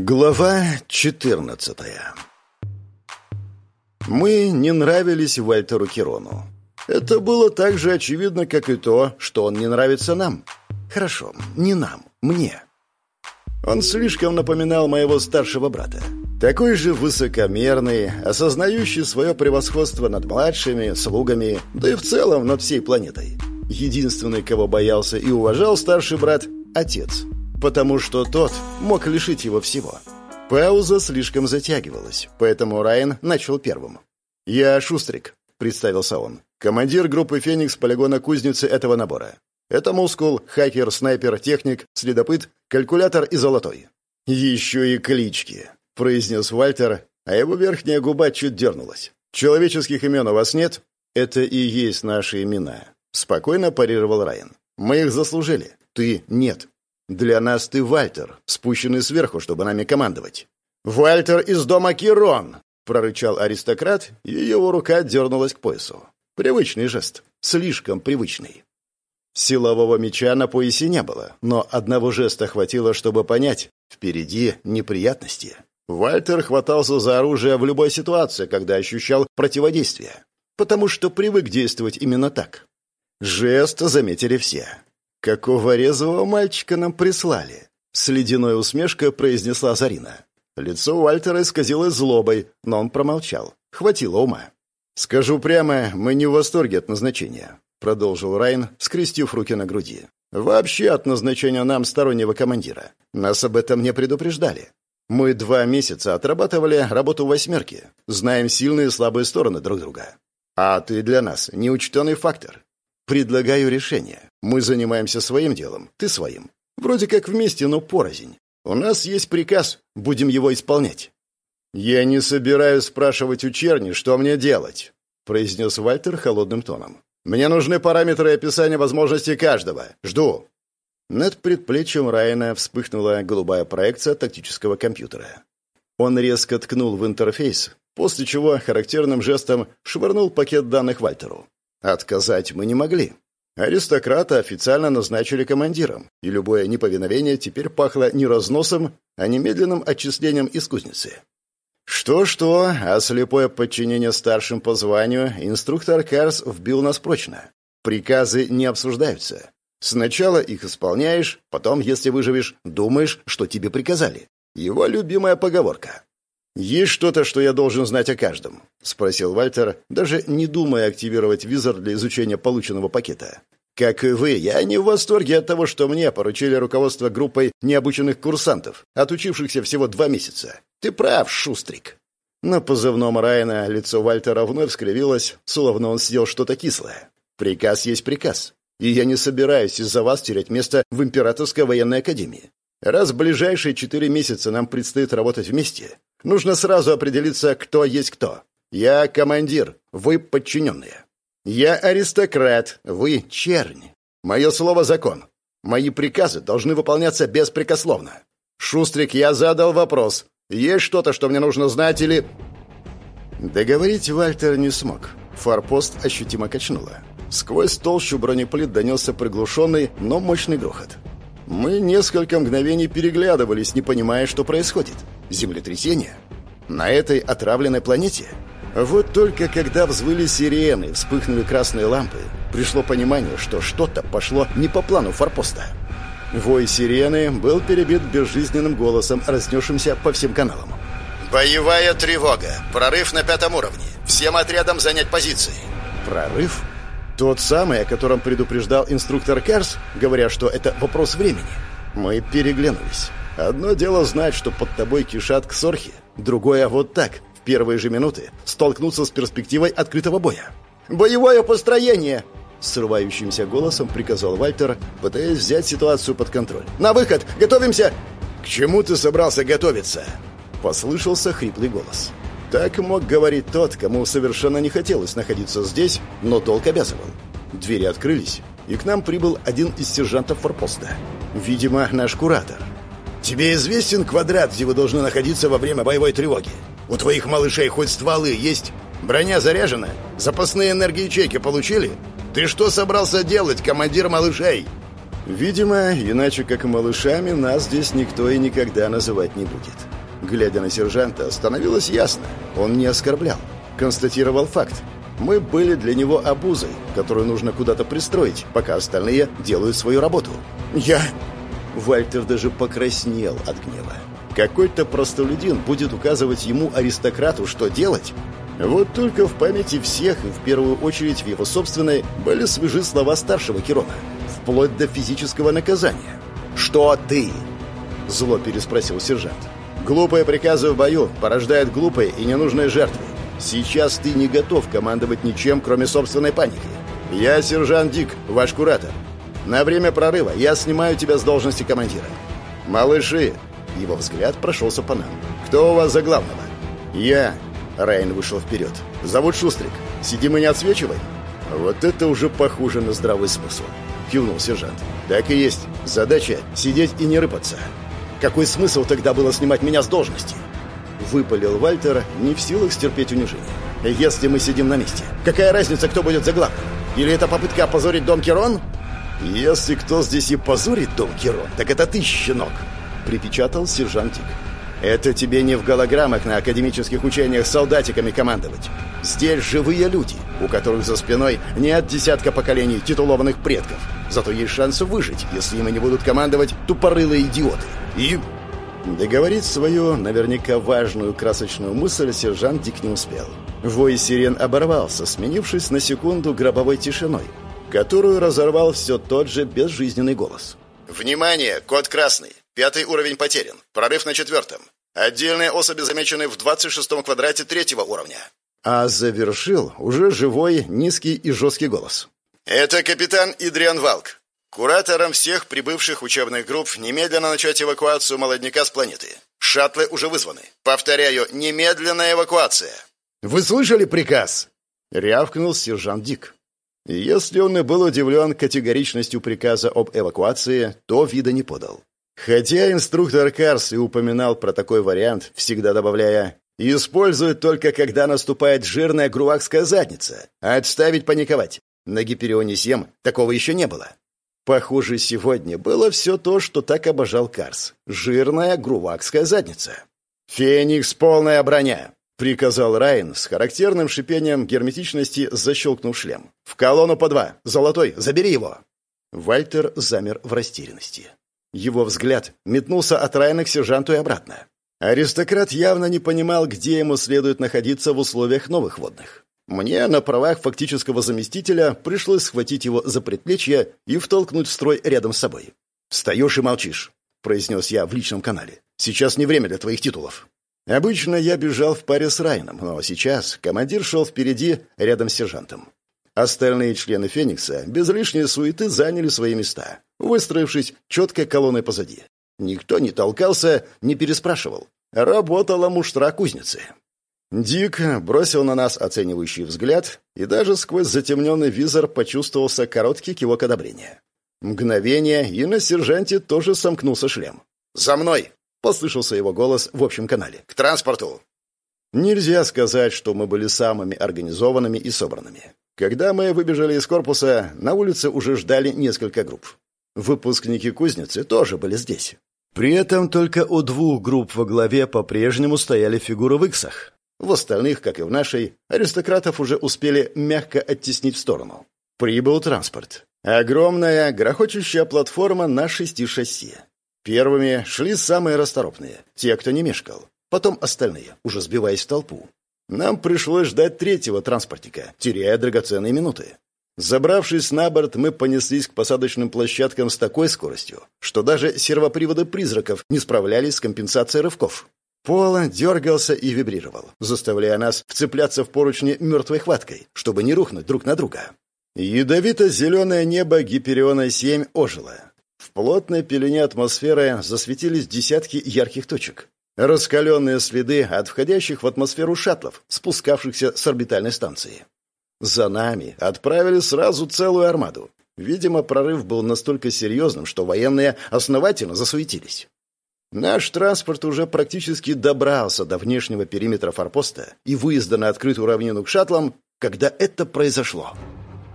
Глава 14 Мы не нравились Вальтеру Кирону. Это было так же очевидно, как и то, что он не нравится нам. Хорошо, не нам, мне. Он слишком напоминал моего старшего брата. Такой же высокомерный, осознающий свое превосходство над младшими, слугами, да и в целом над всей планетой. Единственный, кого боялся и уважал старший брат – отец – потому что тот мог лишить его всего. Пауза слишком затягивалась, поэтому Райан начал первым. «Я Шустрик», — представился он. «Командир группы «Феникс» полигона кузницы этого набора. Это мускул, хакер, снайпер, техник, следопыт, калькулятор и золотой». «Еще и клички», — произнес Вальтер, а его верхняя губа чуть дернулась. «Человеческих имен у вас нет?» «Это и есть наши имена», — спокойно парировал Райан. «Мы их заслужили. Ты — нет. Для нас ты Вальтер, спущенный сверху, чтобы нами командовать. Вальтер из дома Кирон, прорычал аристократ, и его рука дернулась к поясу. Привычный жест, слишком привычный. Силового меча на поясе не было, но одного жеста хватило, чтобы понять, впереди неприятности. Вальтер хватался за оружие в любой ситуации, когда ощущал противодействие, потому что привык действовать именно так. Жест заметили все. «Какого резвого мальчика нам прислали?» С ледяной усмешкой произнесла Зарина. Лицо Уальтера исказилось злобой, но он промолчал. Хватило ума. «Скажу прямо, мы не в восторге от назначения», — продолжил Райн, скрестив руки на груди. «Вообще от назначения нам стороннего командира. Нас об этом не предупреждали. Мы два месяца отрабатывали работу восьмерки, знаем сильные и слабые стороны друг друга. А ты для нас неучтенный фактор. Предлагаю решение. Мы занимаемся своим делом, ты своим. Вроде как вместе, но порознь. У нас есть приказ, будем его исполнять». «Я не собираюсь спрашивать у Черни, что мне делать», — произнес Вальтер холодным тоном. «Мне нужны параметры описания возможностей каждого. Жду». Над предплечьем Райана вспыхнула голубая проекция тактического компьютера. Он резко ткнул в интерфейс, после чего характерным жестом швырнул пакет данных Вальтеру. Отказать мы не могли. Аристократа официально назначили командиром, и любое неповиновение теперь пахло не разносом, а немедленным отчислением из кузницы. Что-что, а слепое подчинение старшим по званию инструктор Карс вбил нас прочно. Приказы не обсуждаются. Сначала их исполняешь, потом, если выживешь, думаешь, что тебе приказали. Его любимая поговорка. «Есть что-то, что я должен знать о каждом?» — спросил Вальтер, даже не думая активировать визор для изучения полученного пакета. «Как и вы, я не в восторге от того, что мне поручили руководство группой необученных курсантов, отучившихся всего два месяца. Ты прав, Шустрик». На позывном Райана лицо Вальтера вновь скривилось, словно он съел что-то кислое. «Приказ есть приказ, и я не собираюсь из-за вас терять место в Императорской военной академии. Раз в ближайшие четыре месяца нам предстоит работать вместе, нужно сразу определиться, кто есть кто. Я командир, вы подчиненные. Я аристократ, вы чернь. Мое слово — закон. Мои приказы должны выполняться беспрекословно. Шустрик, я задал вопрос. Есть что-то, что мне нужно знать или...» Договорить Вальтер не смог. Форпост ощутимо качнуло. Сквозь толщу бронеплит донесся приглушенный, но мощный грохот. Мы несколько мгновений переглядывались, не понимая, что происходит. Землетрясение? На этой отравленной планете? Вот только когда взвыли сирены, вспыхнули красные лампы, пришло понимание, что что-то пошло не по плану форпоста. Вой сирены был перебит безжизненным голосом, разнесшимся по всем каналам. «Боевая тревога! Прорыв на пятом уровне! Всем отрядам занять позиции!» «Прорыв?» Тот самый, о котором предупреждал инструктор Керс, говоря, что это вопрос времени. Мы переглянулись. Одно дело знать, что под тобой кишат ксорхи, другое вот так, в первые же минуты, столкнуться с перспективой открытого боя. «Боевое построение!» Срывающимся голосом приказал Вальтер, пытаясь взять ситуацию под контроль. «На выход! Готовимся!» «К чему ты собрался готовиться?» Послышался хриплый голос. Так мог говорить тот, кому совершенно не хотелось находиться здесь, но долг обязывал. Двери открылись, и к нам прибыл один из сержантов форпоста. Видимо, наш куратор. «Тебе известен квадрат, где вы должны находиться во время боевой тревоги? У твоих малышей хоть стволы есть? Броня заряжена? Запасные энергоячейки получили? Ты что собрался делать, командир малышей?» Видимо, иначе как малышами нас здесь никто и никогда называть не будет. Глядя на сержанта, становилось ясно. Он не оскорблял. Констатировал факт. Мы были для него обузой, которую нужно куда-то пристроить, пока остальные делают свою работу. «Я...» Вальтер даже покраснел от гнева. Какой-то простолюдин будет указывать ему, аристократу, что делать? Вот только в памяти всех, и в первую очередь в его собственной, были свежи слова старшего Кирона. Вплоть до физического наказания. «Что ты?» Зло переспросил сержант. «Глупые приказы в бою порождают глупые и ненужные жертвы. Сейчас ты не готов командовать ничем, кроме собственной паники. Я сержант Дик, ваш куратор. На время прорыва я снимаю тебя с должности командира. Малыши!» Его взгляд прошелся по нам. «Кто у вас за главного?» «Я!» Райан вышел вперед. «Зовут Шустрик. Сидим и не отсвечиваем?» «Вот это уже похоже на здравый смысл», — кивнул сержант. «Так и есть. Задача — сидеть и не рыпаться. Какой смысл тогда было снимать меня с должности?» Выпалил Вальтер, не в силах стерпеть унижение. «Если мы сидим на месте, какая разница, кто будет за главным? Или это попытка опозорить дом Керон?» «Если кто здесь и позорит дом Керон, так это ты, щенок!» Припечатал сержант Тик. «Это тебе не в голограммах на академических учениях с солдатиками командовать. Здесь живые люди, у которых за спиной нет десятка поколений титулованных предков. Зато есть шанс выжить, если ими не будут командовать тупорылые идиоты. И Договорить свою, наверняка важную красочную мысль сержант Дик не успел. Вой сирен оборвался, сменившись на секунду гробовой тишиной, которую разорвал все тот же безжизненный голос. «Внимание! Код красный. Пятый уровень потерян. Прорыв на четвертом. Отдельные особи замечены в 26-м квадрате третьего уровня». А завершил уже живой, низкий и жесткий голос. «Это капитан Идриан Валк. Кураторам всех прибывших учебных групп немедленно начать эвакуацию молодняка с планеты. Шаттлы уже вызваны. Повторяю, немедленная эвакуация. Вы слышали приказ? Рявкнул сержант Дик. Если он и был удивлен категоричностью приказа об эвакуации, то вида не подал. Хотя инструктор Карс и упоминал про такой вариант, всегда добавляя «Используют только, когда наступает жирная грувакская задница. Отставить паниковать. На Гиперионе 7 такого еще не было. Похоже, сегодня было все то, что так обожал Карс. Жирная грувакская задница. «Феникс, полная броня!» — приказал Райан с характерным шипением герметичности, защелкнув шлем. «В колонну по два! Золотой, забери его!» Вальтер замер в растерянности. Его взгляд метнулся от Райана к сержанту и обратно. Аристократ явно не понимал, где ему следует находиться в условиях новых водных. Мне на правах фактического заместителя пришлось схватить его за предплечье и втолкнуть в строй рядом с собой. «Встаешь и молчишь», — произнес я в личном канале. «Сейчас не время для твоих титулов». Обычно я бежал в паре с Райном, но сейчас командир шел впереди, рядом с сержантом. Остальные члены «Феникса» без лишней суеты заняли свои места, выстроившись четкой колонной позади. Никто не толкался, не переспрашивал. Работала муштра кузницы. Дик бросил на нас оценивающий взгляд, и даже сквозь затемненный визор почувствовался короткий кивок одобрения. Мгновение, и на сержанте тоже сомкнулся шлем. «За мной!» — послышался его голос в общем канале. «К транспорту!» Нельзя сказать, что мы были самыми организованными и собранными. Когда мы выбежали из корпуса, на улице уже ждали несколько групп. Выпускники кузницы тоже были здесь. При этом только у двух групп во главе по-прежнему стояли фигуры в иксах. В остальных, как и в нашей, аристократов уже успели мягко оттеснить в сторону. Прибыл транспорт. Огромная, грохочущая платформа на шести шасси. Первыми шли самые расторопные, те, кто не мешкал. Потом остальные, уже сбиваясь в толпу. Нам пришлось ждать третьего транспортника, теряя драгоценные минуты. Забравшись на борт, мы понеслись к посадочным площадкам с такой скоростью, что даже сервоприводы призраков не справлялись с компенсацией рывков. Пол дергался и вибрировал, заставляя нас вцепляться в поручни мертвой хваткой, чтобы не рухнуть друг на друга. Ядовито-зеленое небо Гипериона-7 ожило. В плотной пелене атмосферы засветились десятки ярких точек. Раскаленные следы от входящих в атмосферу шаттлов, спускавшихся с орбитальной станции. За нами отправили сразу целую армаду. Видимо, прорыв был настолько серьезным, что военные основательно засуетились. Наш транспорт уже практически добрался до внешнего периметра форпоста и выезда на открытую равнину к шаттлам, когда это произошло.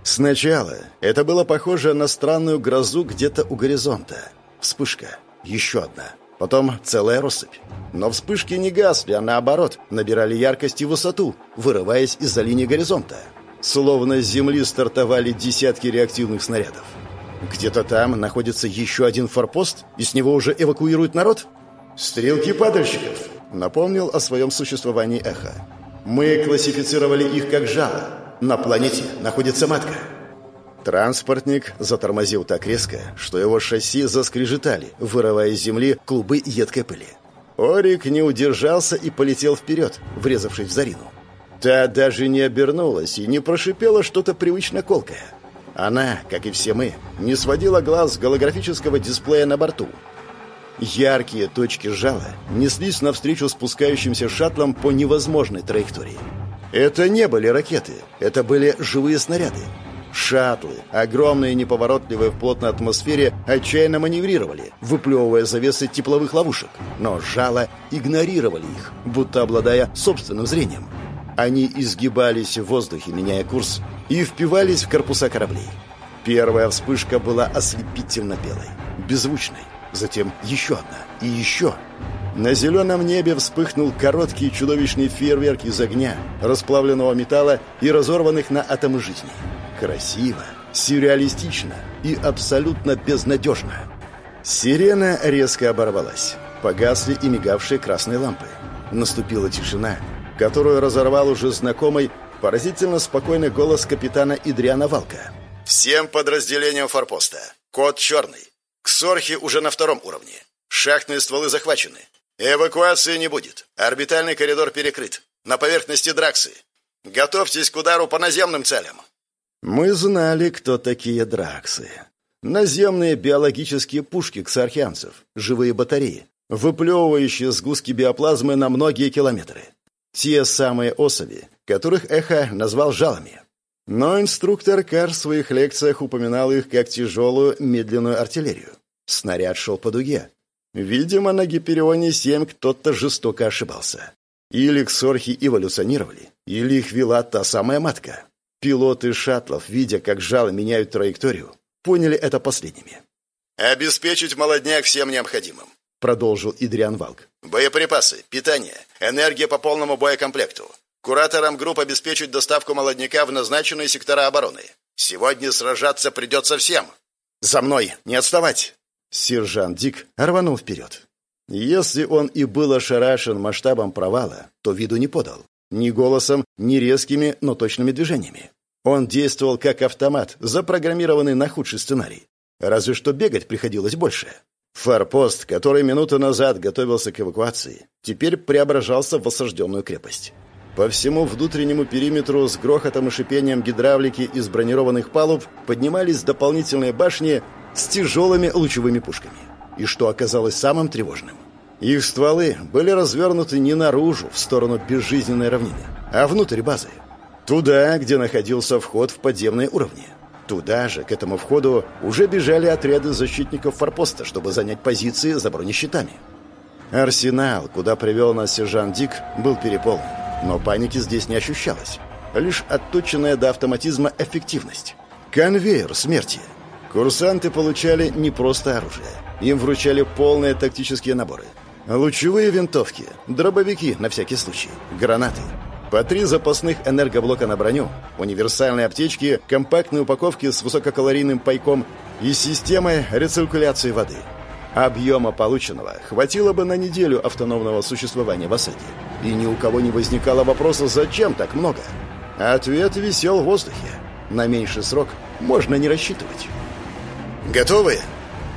Сначала это было похоже на странную грозу где-то у горизонта. Вспышка. Еще одна. Потом целая россыпь. Но вспышки не гасли, а наоборот, набирали яркость и высоту, вырываясь из-за линии горизонта. Словно с земли стартовали десятки реактивных снарядов. Где-то там находится еще один форпост, и с него уже эвакуируют народ? «Стрелки падальщиков», — напомнил о своем существовании эхо. «Мы классифицировали их как жало. На планете находится матка». Транспортник затормозил так резко, что его шасси заскрежетали, вырывая из земли клубы едкой пыли. Орик не удержался и полетел вперед, врезавшись в Зарину. Та даже не обернулась и не прошипела что-то привычно колкое. Она, как и все мы, не сводила глаз с голографического дисплея на борту. Яркие точки жала неслись навстречу спускающимся шаттлам по невозможной траектории. Это не были ракеты, это были живые снаряды. Шаттлы, огромные и неповоротливые в плотной атмосфере, отчаянно маневрировали, выплевывая завесы тепловых ловушек. Но жало игнорировали их, будто обладая собственным зрением. Они изгибались в воздухе, меняя курс, и впивались в корпуса кораблей. Первая вспышка была ослепительно белой, беззвучной. Затем еще одна и еще. На зеленом небе вспыхнул короткий чудовищный фейерверк из огня, расплавленного металла и разорванных на атомы жизни. Красиво, сюрреалистично и абсолютно безнадежно. Сирена резко оборвалась. Погасли и мигавшие красные лампы. Наступила тишина, которую разорвал уже знакомый, поразительно спокойный голос капитана Идриана Валка. «Всем подразделениям форпоста. Код черный. Ксорхи уже на втором уровне. Шахтные стволы захвачены. Эвакуации не будет. Орбитальный коридор перекрыт. На поверхности Драксы. Готовьтесь к удару по наземным целям. Мы знали, кто такие Драксы. Наземные биологические пушки ксархианцев, живые батареи, выплевывающие сгустки биоплазмы на многие километры. Те самые особи, которых Эхо назвал жалами. Но инструктор Кар в своих лекциях упоминал их как тяжелую медленную артиллерию. Снаряд шел по дуге. Видимо, на Гиперионе-7 кто-то жестоко ошибался. Или ксорхи эволюционировали, или их вела та самая матка. Пилоты шаттлов, видя, как жало меняют траекторию, поняли это последними. «Обеспечить молодняк всем необходимым», — продолжил Идриан Валк. «Боеприпасы, питание, энергия по полному боекомплекту, Кураторам групп обеспечить доставку молодняка в назначенные сектора обороны. Сегодня сражаться придется всем. За мной, не отставать!» Сержант Дик рванул вперед. Если он и был ошарашен масштабом провала, то виду не подал. Ни голосом, ни резкими, но точными движениями. Он действовал как автомат, запрограммированный на худший сценарий. Разве что бегать приходилось больше. Форпост, который минуту назад готовился к эвакуации, теперь преображался в осажденную крепость. По всему внутреннему периметру с грохотом и шипением гидравлики из бронированных палуб поднимались дополнительные башни с тяжелыми лучевыми пушками. И что оказалось самым тревожным, их стволы были развернуты не наружу, в сторону безжизненной равнины, а внутрь базы. Туда, где находился вход в подземные уровни. Туда же, к этому входу, уже бежали отряды защитников форпоста, чтобы занять позиции за бронещитами. Арсенал, куда привел нас сержант Дик, был переполнен. Но паники здесь не ощущалось. Лишь отточенная до автоматизма эффективность. Конвейер смерти. Курсанты получали не просто оружие. Им вручали полные тактические наборы. Лучевые винтовки, дробовики на всякий случай, гранаты. По три запасных энергоблока на броню, универсальные аптечки, компактные упаковки с высококалорийным пайком и системой рециркуляции воды – Объема полученного хватило бы на неделю автономного существования в осаде. И ни у кого не возникало вопроса, зачем так много. Ответ висел в воздухе. На меньший срок можно не рассчитывать. «Готовы?»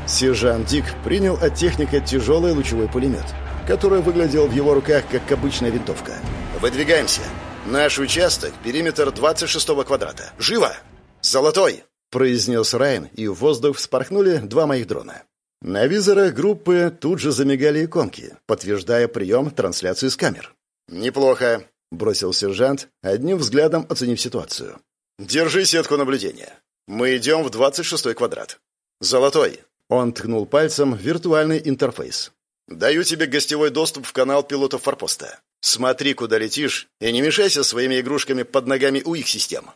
Сержант Дик принял от техника тяжелый лучевой пулемет, который выглядел в его руках как обычная винтовка. «Выдвигаемся. Наш участок — периметр 26-го квадрата. Живо!» «Золотой!» — произнес Райан, и в воздух вспорхнули два моих дрона. На визорах группы тут же замигали иконки, подтверждая прием трансляции с камер. «Неплохо», — бросил сержант, одним взглядом оценив ситуацию. «Держи сетку наблюдения. Мы идем в 26-й квадрат. Золотой». Он ткнул пальцем в виртуальный интерфейс. «Даю тебе гостевой доступ в канал пилотов форпоста. Смотри, куда летишь, и не мешайся своими игрушками под ногами у их систем».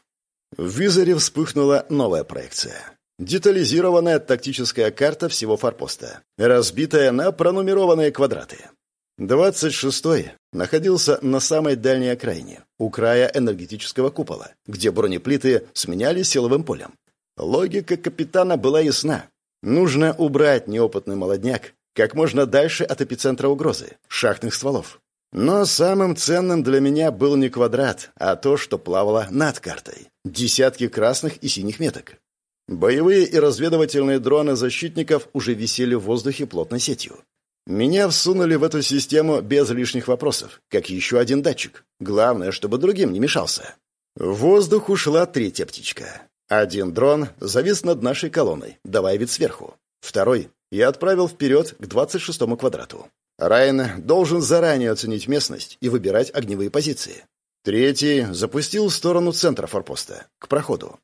В визоре вспыхнула новая проекция. Детализированная тактическая карта всего форпоста, разбитая на пронумерованные квадраты. 26-й находился на самой дальней окраине, у края энергетического купола, где бронеплиты сменялись силовым полем. Логика капитана была ясна. Нужно убрать неопытный молодняк как можно дальше от эпицентра угрозы – шахтных стволов. Но самым ценным для меня был не квадрат, а то, что плавало над картой. Десятки красных и синих меток. Боевые и разведывательные дроны защитников уже висели в воздухе плотной сетью. Меня всунули в эту систему без лишних вопросов, как еще один датчик. Главное, чтобы другим не мешался. В воздух ушла третья птичка. Один дрон завис над нашей колонной, давая вид сверху. Второй я отправил вперед к 26-му квадрату. Райан должен заранее оценить местность и выбирать огневые позиции. Третий запустил в сторону центра форпоста, к проходу.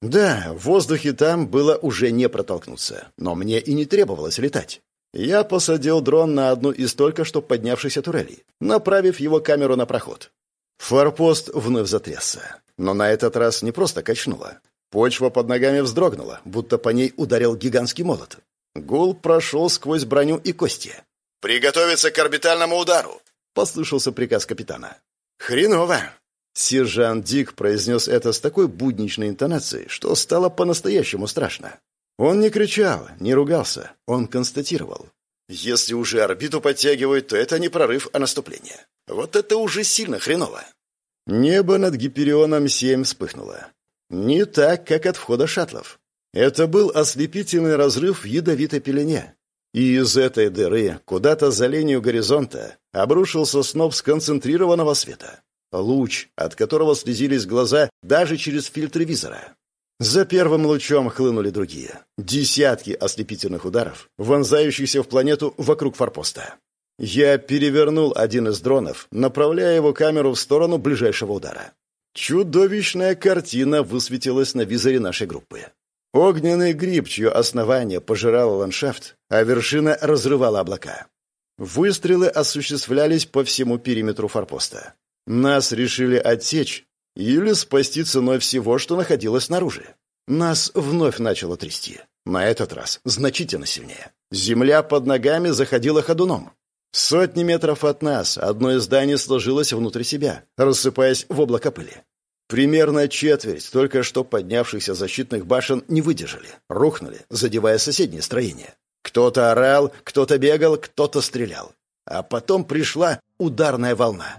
Да, в воздухе там было уже не протолкнуться, но мне и не требовалось летать. Я посадил дрон на одну из только что поднявшихся турелей, направив его камеру на проход. Форпост вновь затрясся, но на этот раз не просто качнуло. Почва под ногами вздрогнула, будто по ней ударил гигантский молот. Гул прошел сквозь броню и кости. «Приготовиться к орбитальному удару!» — послышался приказ капитана. «Хреново!» Сержант Дик произнес это с такой будничной интонацией, что стало по-настоящему страшно. Он не кричал, не ругался, он констатировал. Если уже орбиту подтягивают, то это не прорыв, а наступление. Вот это уже сильно хреново. Небо над Гиперионом-7 вспыхнуло. Не так, как от входа шаттлов. Это был ослепительный разрыв в ядовитой пелене. И из этой дыры, куда-то за линию горизонта, обрушился сноп сконцентрированного света. Луч, от которого слезились глаза даже через фильтры визора. За первым лучом хлынули другие. Десятки ослепительных ударов, вонзающихся в планету вокруг форпоста. Я перевернул один из дронов, направляя его камеру в сторону ближайшего удара. Чудовищная картина высветилась на визоре нашей группы. Огненный гриб, чье основание пожирало ландшафт, а вершина разрывала облака. Выстрелы осуществлялись по всему периметру форпоста. Нас решили отсечь или спасти ценой всего, что находилось снаружи. Нас вновь начало трясти. На этот раз значительно сильнее. Земля под ногами заходила ходуном. Сотни метров от нас одно из зданий сложилось внутрь себя, рассыпаясь в облако пыли. Примерно четверть только что поднявшихся защитных башен не выдержали, рухнули, задевая соседние строения. Кто-то орал, кто-то бегал, кто-то стрелял. А потом пришла ударная волна.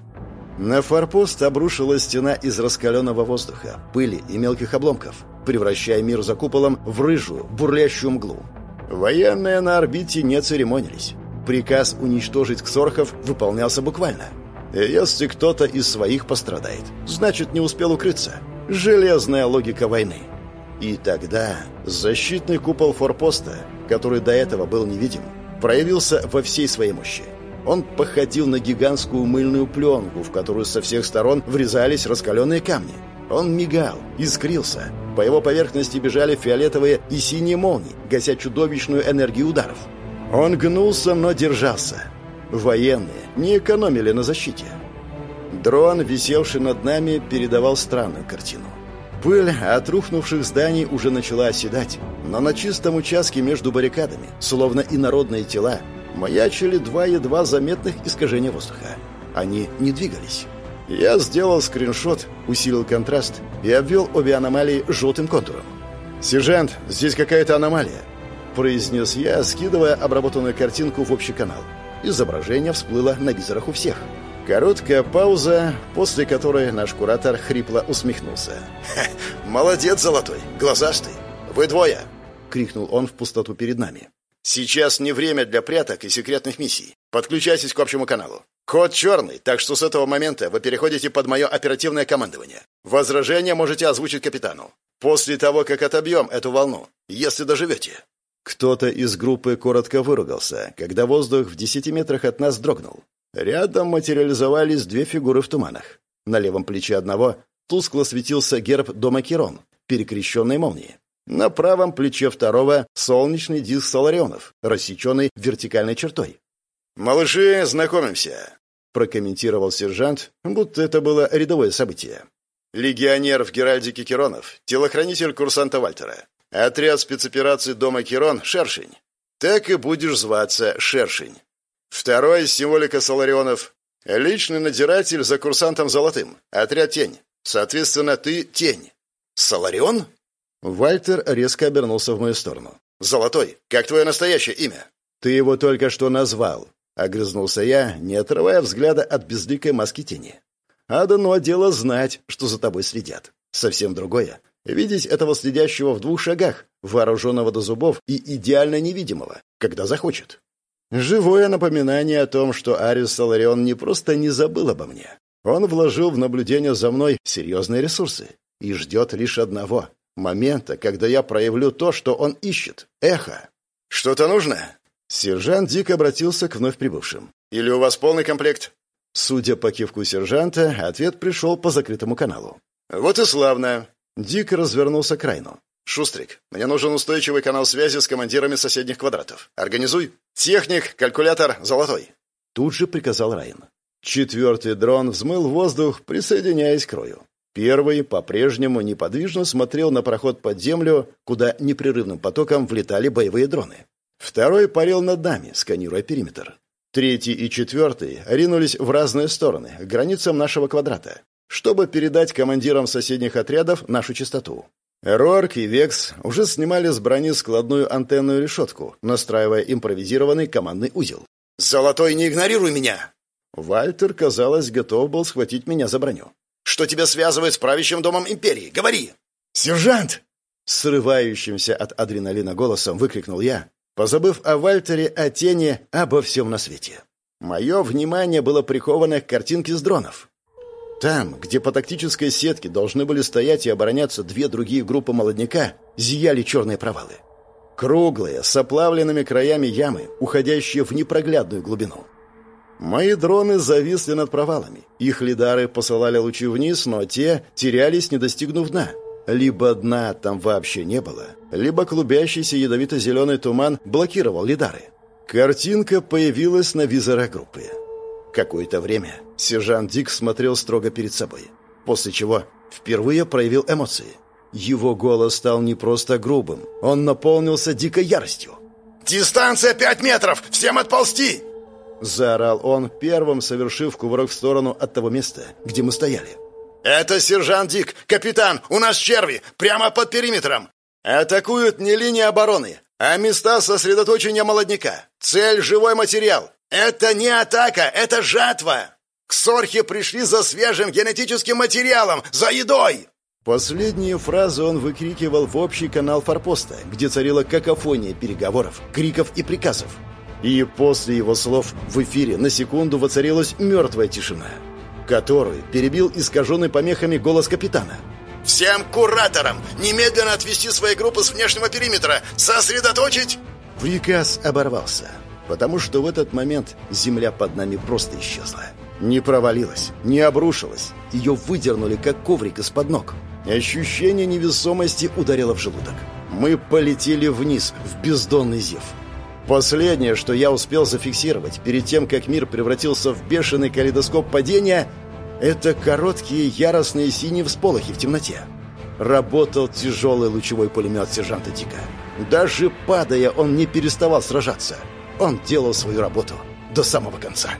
На форпост обрушилась стена из раскаленного воздуха, пыли и мелких обломков, превращая мир за куполом в рыжую, бурлящую мглу. Военные на орбите не церемонились. Приказ уничтожить ксорхов выполнялся буквально. Если кто-то из своих пострадает, значит, не успел укрыться. Железная логика войны. И тогда защитный купол форпоста, который до этого был невидим, проявился во всей своей мощи. Он походил на гигантскую мыльную пленку, в которую со всех сторон врезались раскаленные камни. Он мигал, искрился. По его поверхности бежали фиолетовые и синие молнии, гася чудовищную энергию ударов. Он гнулся, но держался. Военные не экономили на защите. Дрон, висевший над нами, передавал странную картину. Пыль от рухнувших зданий уже начала оседать, но на чистом участке между баррикадами, словно инородные тела, маячили два едва заметных искажения воздуха. Они не двигались. Я сделал скриншот, усилил контраст и обвел обе аномалии желтым контуром. «Сержант, здесь какая-то аномалия», — произнес я, скидывая обработанную картинку в общий канал. Изображение всплыло на визорах у всех. Короткая пауза, после которой наш куратор хрипло усмехнулся. «Молодец, Золотой! Глазастый! Вы двое!» — крикнул он в пустоту перед нами. Сейчас не время для пряток и секретных миссий. Подключайтесь к общему каналу. Код черный, так что с этого момента вы переходите под мое оперативное командование. Возражения можете озвучить капитану. После того, как отобьем эту волну, если доживете». Кто-то из группы коротко выругался, когда воздух в десяти метрах от нас дрогнул. Рядом материализовались две фигуры в туманах. На левом плече одного тускло светился герб дома Кирон, перекрещенной молнией. На правом плече второго — солнечный диск Соларионов, рассеченный вертикальной чертой. «Малыши, знакомимся», — прокомментировал сержант, будто это было рядовое событие. Легионер в Геральдике Киронов, телохранитель курсанта Вальтера. Отряд спецопераций дома Кирон — Шершень. Так и будешь зваться Шершень. Второй — символика Соларионов. Личный надзиратель за курсантом Золотым. Отряд Тень. Соответственно, ты Тень. Соларион? Вальтер резко обернулся в мою сторону. «Золотой, как твое настоящее имя?» «Ты его только что назвал», — огрызнулся я, не отрывая взгляда от безликой маски тени. «Одно дело знать, что за тобой следят. Совсем другое — видеть этого следящего в двух шагах, вооруженного до зубов и идеально невидимого, когда захочет. Живое напоминание о том, что Ариус Саларион не просто не забыл обо мне. Он вложил в наблюдение за мной серьезные ресурсы и ждет лишь одного Момента, когда я проявлю то, что он ищет. Эхо. «Что-то нужно?» Сержант Дик обратился к вновь прибывшим. «Или у вас полный комплект?» Судя по кивку сержанта, ответ пришел по закрытому каналу. «Вот и славно!» Дик развернулся к Райну. «Шустрик, мне нужен устойчивый канал связи с командирами соседних квадратов. Организуй. Техник, калькулятор, золотой». Тут же приказал Райн. Четвертый дрон взмыл воздух, присоединяясь к Рою. Первый по-прежнему неподвижно смотрел на проход под землю, куда непрерывным потоком влетали боевые дроны. Второй парил над нами, сканируя периметр. Третий и четвертый ринулись в разные стороны, к границам нашего квадрата, чтобы передать командирам соседних отрядов нашу частоту. Рорк и Векс уже снимали с брони складную антенную решетку, настраивая импровизированный командный узел. «Золотой, не игнорируй меня!» Вальтер, казалось, готов был схватить меня за броню. Что тебя связывает с правящим домом империи? Говори!» «Сержант!» Срывающимся от адреналина голосом выкрикнул я, позабыв о Вальтере, о тени, обо всем на свете. Мое внимание было приковано к картинке с дронов. Там, где по тактической сетке должны были стоять и обороняться две другие группы молодняка, зияли черные провалы. Круглые, с оплавленными краями ямы, уходящие в непроглядную глубину. Мои дроны зависли над провалами. Их лидары посылали лучи вниз, но те терялись, не достигнув дна. Либо дна там вообще не было, либо клубящийся ядовито-зеленый туман блокировал лидары. Картинка появилась на визорах группы. Какое-то время сержант Дик смотрел строго перед собой, после чего впервые проявил эмоции. Его голос стал не просто грубым, он наполнился дикой яростью. «Дистанция пять метров! Всем отползти!» Заорал он, первым совершив кувырок в сторону от того места, где мы стояли. «Это сержант Дик! Капитан! У нас черви! Прямо под периметром! Атакуют не линии обороны, а места сосредоточения молодняка. Цель — живой материал. Это не атака, это жатва! Ксорхи пришли за свежим генетическим материалом, за едой!» Последние фразы он выкрикивал в общий канал форпоста, где царила какофония переговоров, криков и приказов. И после его слов в эфире на секунду воцарилась мертвая тишина, которую перебил искаженный помехами голос капитана. «Всем кураторам немедленно отвести свои группы с внешнего периметра! Сосредоточить!» Приказ оборвался, потому что в этот момент земля под нами просто исчезла. Не провалилась, не обрушилась. Ее выдернули, как коврик из-под ног. Ощущение невесомости ударило в желудок. Мы полетели вниз, в бездонный зев. Последнее, что я успел зафиксировать перед тем, как мир превратился в бешеный калейдоскоп падения, это короткие яростные синие всполохи в темноте. Работал тяжелый лучевой пулемет сержанта Дика. Даже падая, он не переставал сражаться. Он делал свою работу до самого конца.